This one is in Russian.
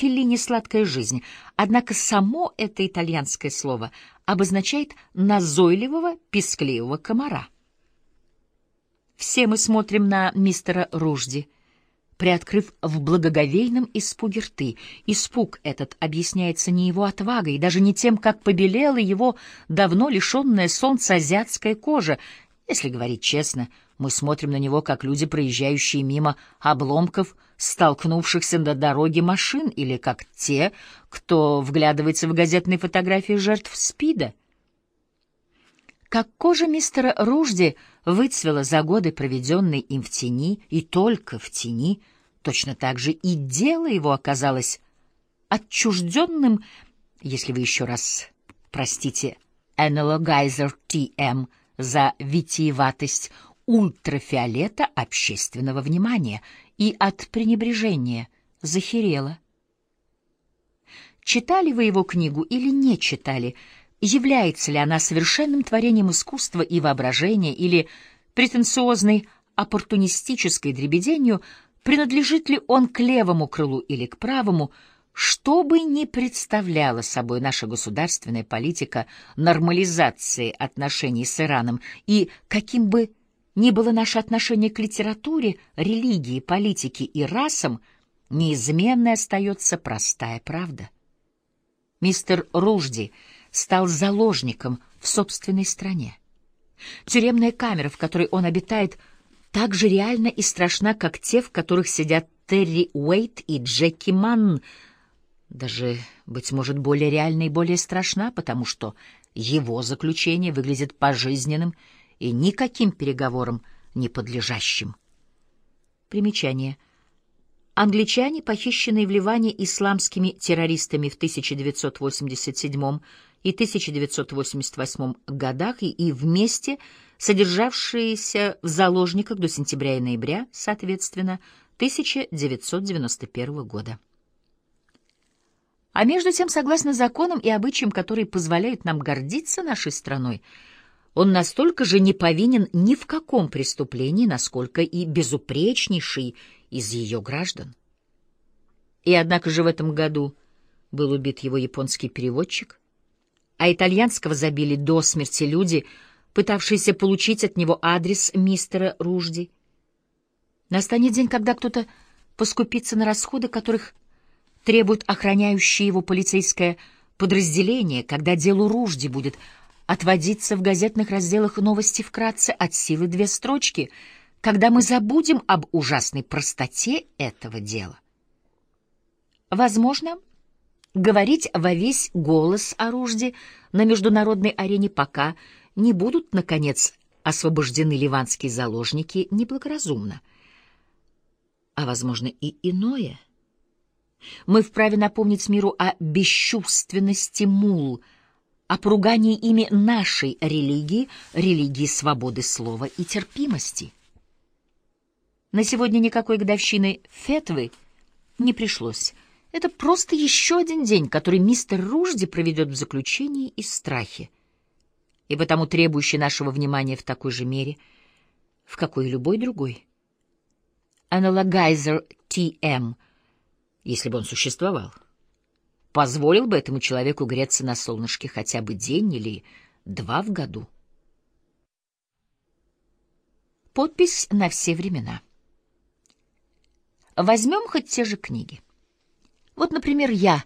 Феллини «Сладкая жизнь», однако само это итальянское слово обозначает назойливого, пескливого комара. Все мы смотрим на мистера Ружди, приоткрыв в благоговейном испуге рты. Испуг этот объясняется не его отвагой, даже не тем, как побелела его давно лишенная солнца азиатская кожа. Если говорить честно, мы смотрим на него, как люди, проезжающие мимо обломков, столкнувшихся на дороге машин, или как те, кто вглядывается в газетные фотографии жертв СПИДа. Как кожа мистера Ружди выцвела за годы, проведенные им в тени, и только в тени, точно так же и дело его оказалось отчужденным, если вы еще раз простите Analyzer TM за витиеватость ультрафиолета общественного внимания и от пренебрежения захерела. Читали вы его книгу или не читали — является ли она совершенным творением искусства и воображения или претенциозной оппортунистической дребеденью, принадлежит ли он к левому крылу или к правому, что бы ни представляла собой наша государственная политика нормализации отношений с Ираном и каким бы ни было наше отношение к литературе, религии, политике и расам, неизменной остается простая правда. Мистер Ружди — стал заложником в собственной стране. Тюремная камера, в которой он обитает, так же реальна и страшна, как те, в которых сидят Терри Уэйт и Джеки Манн, даже, быть может, более реальна и более страшна, потому что его заключение выглядит пожизненным и никаким переговорам не подлежащим. Примечание — Англичане, похищенные в Ливане исламскими террористами в 1987 и 1988 годах и, и вместе содержавшиеся в заложниках до сентября и ноября, соответственно, 1991 года. А между тем, согласно законам и обычаям, которые позволяют нам гордиться нашей страной, он настолько же не повинен ни в каком преступлении, насколько и безупречнейший из ее граждан. И однако же в этом году был убит его японский переводчик, а итальянского забили до смерти люди, пытавшиеся получить от него адрес мистера Ружди. Настанет день, когда кто-то поскупится на расходы, которых требует охраняющее его полицейское подразделение, когда делу Ружди будет отводиться в газетных разделах новости вкратце от силы две строчки, когда мы забудем об ужасной простоте этого дела. Возможно, говорить во весь голос о Ружде на международной арене пока не будут, наконец, освобождены ливанские заложники неблагоразумно. А, возможно, и иное. Мы вправе напомнить миру о бесчувственности мул, о поругании ими нашей религии, религии свободы слова и терпимости. На сегодня никакой годовщины фетвы не пришлось, это просто еще один день, который мистер Ружди проведет в заключении и страхе, и потому требующий нашего внимания в такой же мере, в какой любой другой. Аналогайзер Т.М., если бы он существовал, позволил бы этому человеку греться на солнышке хотя бы день или два в году. Подпись на все времена. Возьмем хоть те же книги. Вот, например, я